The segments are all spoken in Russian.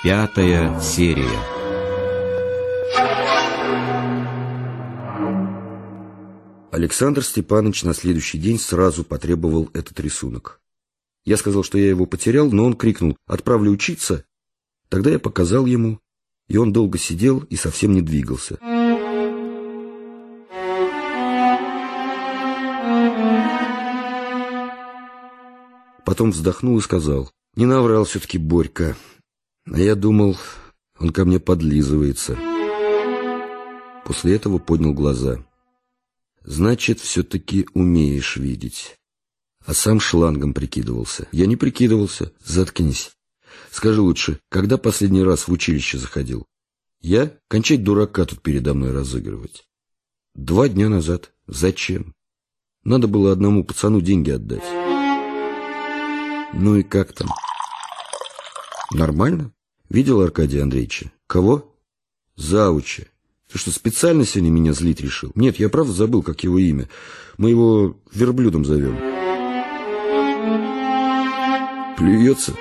Пятая серия. Александр Степанович на следующий день сразу потребовал этот рисунок. Я сказал, что я его потерял, но он крикнул «Отправлю учиться». Тогда я показал ему, и он долго сидел и совсем не двигался. Потом вздохнул и сказал «Не наврал все-таки Борька». А я думал, он ко мне подлизывается. После этого поднял глаза. Значит, все-таки умеешь видеть. А сам шлангом прикидывался. Я не прикидывался. Заткнись. Скажи лучше, когда последний раз в училище заходил? Я? Кончать дурака тут передо мной разыгрывать. Два дня назад. Зачем? Надо было одному пацану деньги отдать. Ну и как там? Нормально? Видел Аркадия Андреевича? Кого? Зауча. Ты что, специально сегодня меня злить решил? Нет, я правда забыл, как его имя. Мы его верблюдом зовем. Плюется?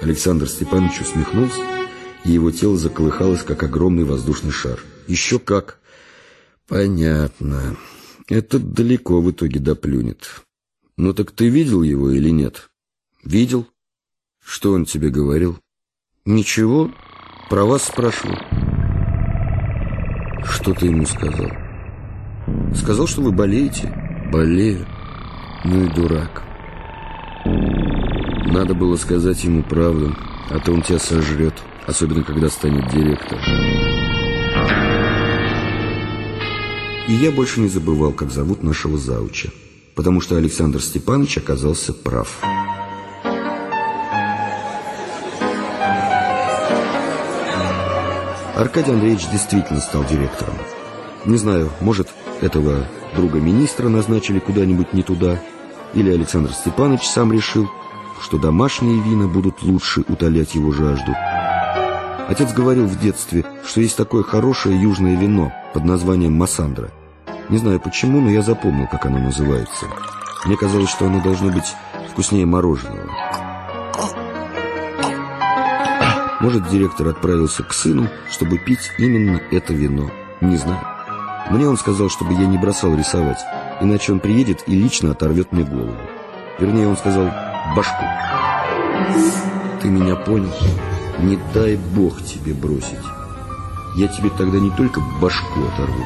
Александр Степанович усмехнулся, и его тело заколыхалось, как огромный воздушный шар. Еще как. Понятно. Этот далеко в итоге доплюнет. Ну так ты видел его или нет? Видел. Что он тебе говорил? Ничего, про вас спрашивал. Что ты ему сказал? Сказал, что вы болеете. Болею. Ну и дурак. Надо было сказать ему правду, а то он тебя сожрет, особенно когда станет директором. И я больше не забывал, как зовут нашего зауча, потому что Александр Степанович оказался прав. Аркадий Андреевич действительно стал директором. Не знаю, может, этого друга министра назначили куда-нибудь не туда, или Александр Степанович сам решил, что домашние вина будут лучше утолять его жажду. Отец говорил в детстве, что есть такое хорошее южное вино под названием Массандра. Не знаю почему, но я запомнил, как оно называется. Мне казалось, что оно должно быть вкуснее мороженого. Может, директор отправился к сыну, чтобы пить именно это вино. Не знаю. Мне он сказал, чтобы я не бросал рисовать, иначе он приедет и лично оторвет мне голову. Вернее, он сказал «башку». Ты меня понял? Не дай бог тебе бросить. Я тебе тогда не только башку оторву.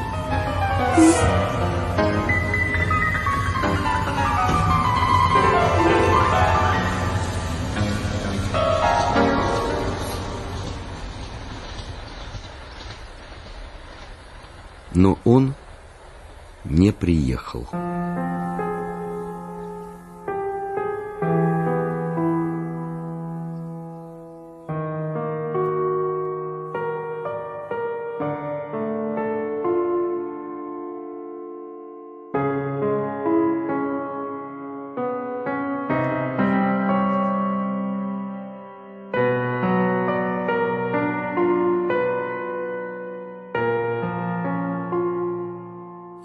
Но он не приехал.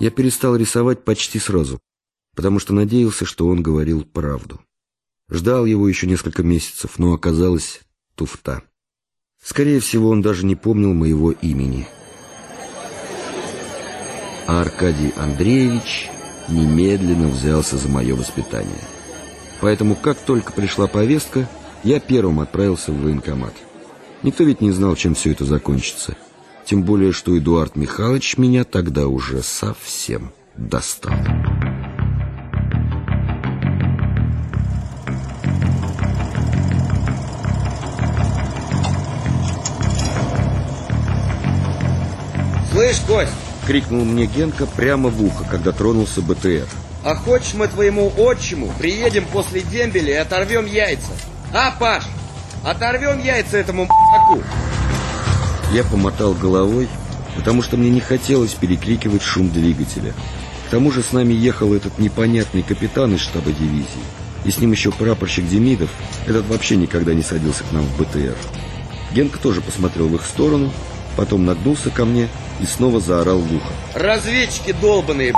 Я перестал рисовать почти сразу, потому что надеялся, что он говорил правду. Ждал его еще несколько месяцев, но оказалось туфта. Скорее всего, он даже не помнил моего имени. А Аркадий Андреевич немедленно взялся за мое воспитание. Поэтому, как только пришла повестка, я первым отправился в военкомат. Никто ведь не знал, чем все это закончится. Тем более, что Эдуард Михайлович меня тогда уже совсем достал. Слышь, Кость, — крикнул мне Генка прямо в ухо, когда тронулся БТР. а хочешь мы твоему отчиму приедем после дембеля и оторвем яйца? А, Паш, оторвем яйца этому м***ку? Я помотал головой, потому что мне не хотелось перекрикивать шум двигателя. К тому же с нами ехал этот непонятный капитан из штаба дивизии. И с ним еще прапорщик Демидов. Этот вообще никогда не садился к нам в БТР. Генка тоже посмотрел в их сторону, потом нагнулся ко мне и снова заорал в ухо. Разведчики долбаные.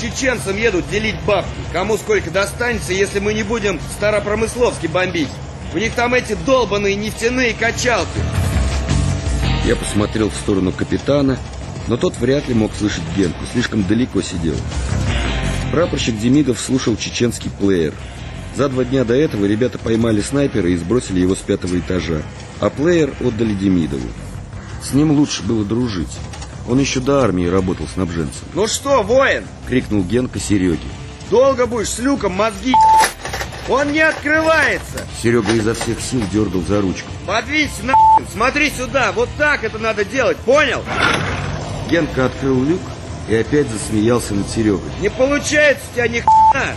Чеченцам едут делить бабки. Кому сколько достанется, если мы не будем Старопромысловский бомбить? У них там эти долбаные нефтяные качалки. Я посмотрел в сторону капитана, но тот вряд ли мог слышать Генку, слишком далеко сидел. Прапорщик Демидов слушал чеченский плеер. За два дня до этого ребята поймали снайпера и сбросили его с пятого этажа, а плеер отдали Демидову. С ним лучше было дружить. Он еще до армии работал снабженцем. Ну что, воин? Крикнул Генка Сереге. Долго будешь с люком мозги Он не открывается! Серега изо всех сил дергал за ручку. Подвинься нахрен, смотри сюда, вот так это надо делать, понял? Генка открыл люк и опять засмеялся над Серегой. Не получается у тебя ни хрена!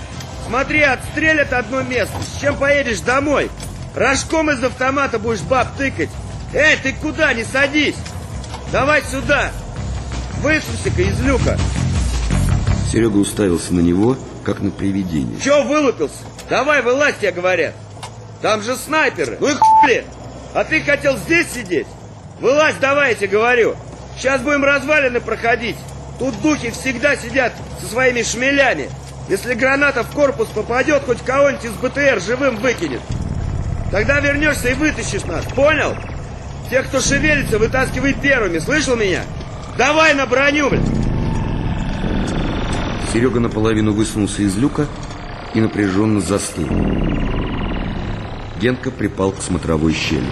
Смотри, отстрелят одно место, с чем поедешь домой? Рожком из автомата будешь баб тыкать. Эй, ты куда? Не садись! Давай сюда! Высунься-ка из люка! Серега уставился на него, как на привидение. Чего вылупился? Давай вылазь, тебе говорят. Там же снайперы. Ну и хули! А ты хотел здесь сидеть? Вылазь давай, я тебе говорю. Сейчас будем развалины проходить. Тут духи всегда сидят со своими шмелями. Если граната в корпус попадет, хоть кого-нибудь из БТР живым выкинет. Тогда вернешься и вытащишь нас, понял? Тех, кто шевелится, вытаскивай первыми, слышал меня? Давай на броню, блядь! Серега наполовину высунулся из люка и напряженно застыл. Генка припал к смотровой щели.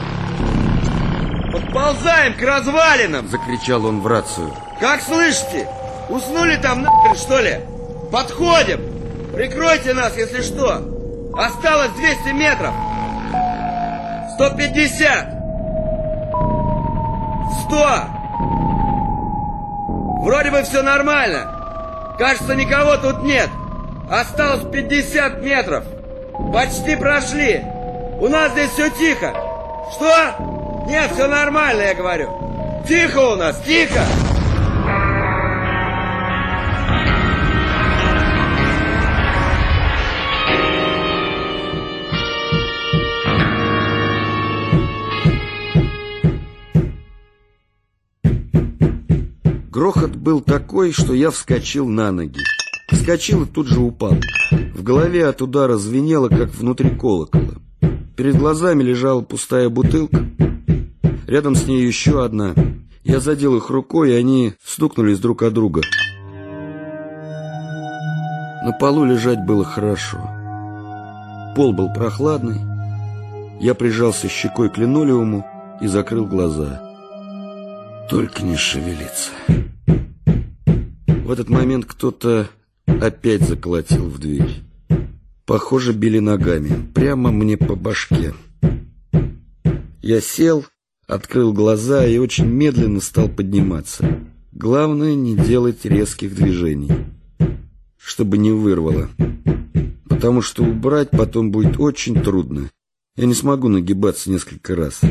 «Подползаем к развалинам!» Закричал он в рацию. «Как слышите? Уснули там нахрен, что ли? Подходим! Прикройте нас, если что! Осталось 200 метров! 150! 100! Вроде бы все нормально! Кажется, никого тут нет. Осталось 50 метров. Почти прошли. У нас здесь все тихо. Что? Нет, все нормально, я говорю. Тихо у нас, тихо. Грохот был такой, что я вскочил на ноги. Вскочил и тут же упал. В голове от удара звенело, как внутри колокола. Перед глазами лежала пустая бутылка. Рядом с ней еще одна. Я задел их рукой, и они стукнулись друг о друга. На полу лежать было хорошо. Пол был прохладный. Я прижался щекой к линолеуму и закрыл глаза. Только не шевелиться. В этот момент кто-то опять заколотил в дверь. Похоже, били ногами, прямо мне по башке. Я сел, открыл глаза и очень медленно стал подниматься. Главное не делать резких движений, чтобы не вырвало. Потому что убрать потом будет очень трудно. Я не смогу нагибаться несколько раз.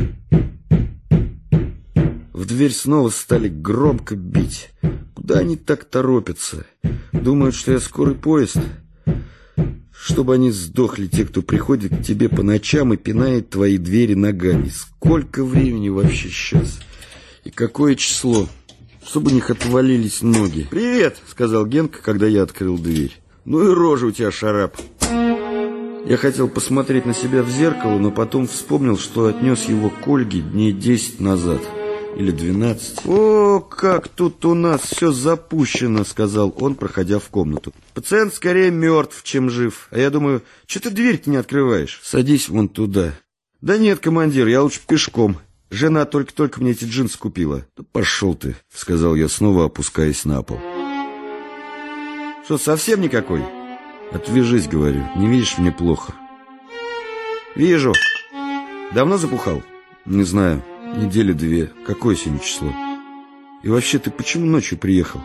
В дверь снова стали громко бить. Куда они так торопятся? Думают, что я скорый поезд? Чтобы они сдохли, те, кто приходит к тебе по ночам и пинает твои двери ногами. Сколько времени вообще сейчас? И какое число? Чтобы у них отвалились ноги. «Привет!» — сказал Генка, когда я открыл дверь. «Ну и рожа у тебя, шарап!» Я хотел посмотреть на себя в зеркало, но потом вспомнил, что отнес его к Ольге дней десять назад или двенадцать. «О, как тут у нас все запущено», — сказал он, проходя в комнату. «Пациент скорее мертв, чем жив. А я думаю, что ты дверь-то не открываешь? Садись вон туда». «Да нет, командир, я лучше пешком. Жена только-только мне эти джинсы купила». «Да пошел ты», — сказал я, снова опускаясь на пол. «Что, совсем никакой?» «Отвяжись, — говорю, — не видишь, мне плохо». «Вижу. Давно запухал?» «Не знаю». Недели две. Какое сегодня число? И вообще, ты почему ночью приехал?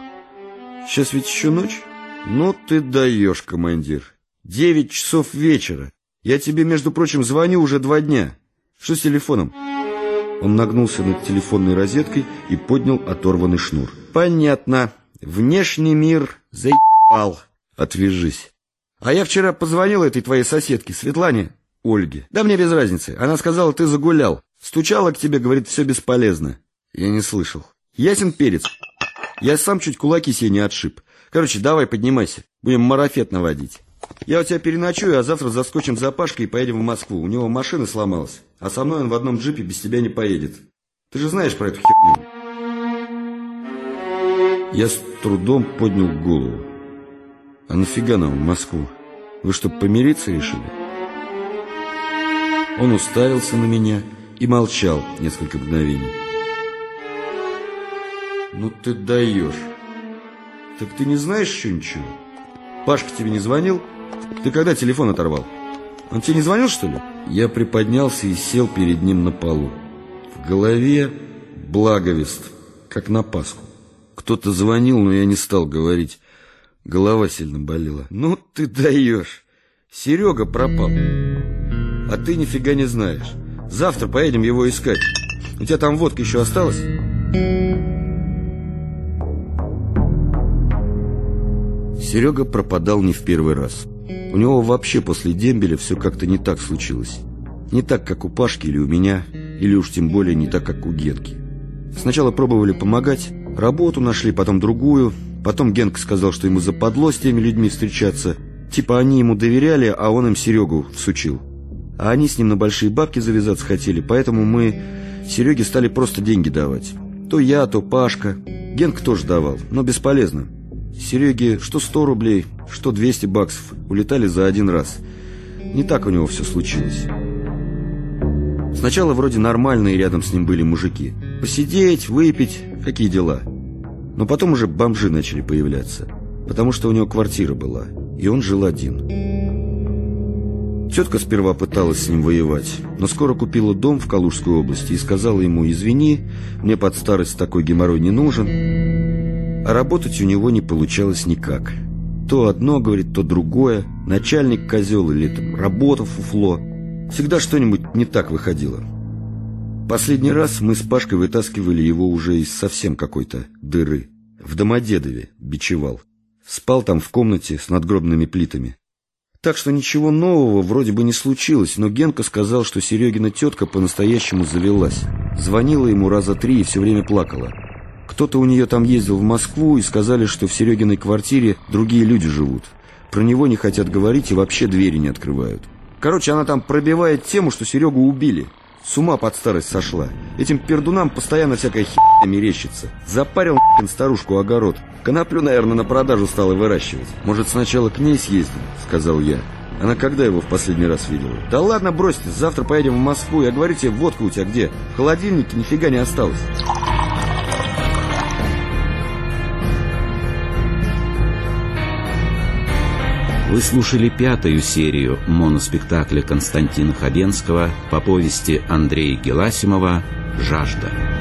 Сейчас ведь еще ночь? Ну ты даешь, командир. Девять часов вечера. Я тебе, между прочим, звоню уже два дня. Что с телефоном? Он нагнулся над телефонной розеткой и поднял оторванный шнур. Понятно. Внешний мир заебал. Отвяжись. А я вчера позвонил этой твоей соседке, Светлане, Ольге. Да мне без разницы. Она сказала, ты загулял. Стучала к тебе, говорит, все бесполезно. Я не слышал. Ясен перец. Я сам чуть кулаки себе не отшиб. Короче, давай поднимайся. Будем марафет наводить. Я у тебя переночую, а завтра заскочим за Пашкой и поедем в Москву. У него машина сломалась, а со мной он в одном джипе без тебя не поедет. Ты же знаешь про эту херню. Я с трудом поднял голову. А нафига нам в Москву? Вы что, помириться решили? Он уставился на меня и молчал несколько мгновений. Ну ты даешь. Так ты не знаешь еще ничего? Пашка тебе не звонил? Ты когда телефон оторвал? Он тебе не звонил, что ли? Я приподнялся и сел перед ним на полу. В голове благовест, как на Пасху. Кто-то звонил, но я не стал говорить. Голова сильно болела. Ну ты даешь. Серега пропал. А ты нифига не знаешь. Завтра поедем его искать. У тебя там водка еще осталась? Серега пропадал не в первый раз. У него вообще после дембеля все как-то не так случилось. Не так, как у Пашки или у меня, или уж тем более не так, как у Генки. Сначала пробовали помогать, работу нашли, потом другую. Потом Генка сказал, что ему западло с теми людьми встречаться. Типа они ему доверяли, а он им Серегу всучил. А они с ним на большие бабки завязаться хотели, поэтому мы Сереге стали просто деньги давать. То я, то Пашка. Генка тоже давал, но бесполезно. Сереге что 100 рублей, что 200 баксов улетали за один раз. Не так у него все случилось. Сначала вроде нормальные рядом с ним были мужики. Посидеть, выпить, какие дела. Но потом уже бомжи начали появляться. Потому что у него квартира была, и он жил один. Тетка сперва пыталась с ним воевать, но скоро купила дом в Калужской области и сказала ему «Извини, мне под старость такой геморрой не нужен». А работать у него не получалось никак. То одно, говорит, то другое. Начальник козел или там работа фуфло. Всегда что-нибудь не так выходило. Последний раз мы с Пашкой вытаскивали его уже из совсем какой-то дыры. В Домодедове бичевал. Спал там в комнате с надгробными плитами. Так что ничего нового вроде бы не случилось, но Генка сказал, что Серегина тетка по-настоящему завелась. Звонила ему раза три и все время плакала. Кто-то у нее там ездил в Москву и сказали, что в Серегиной квартире другие люди живут. Про него не хотят говорить и вообще двери не открывают. Короче, она там пробивает тему, что Серегу убили. С ума под старость сошла. Этим пердунам постоянно всякая херня мерещится. Запарил нахрен старушку огород. Коноплю, наверное, на продажу стала выращивать. Может, сначала к ней съездим, сказал я. Она когда его в последний раз видела? Да ладно, бросьте, завтра поедем в Москву. Я говорю тебе, водка у тебя где? В холодильнике нифига не осталось. Вы слушали пятую серию моноспектакля Константина Хабенского по повести Андрея Геласимова «Жажда».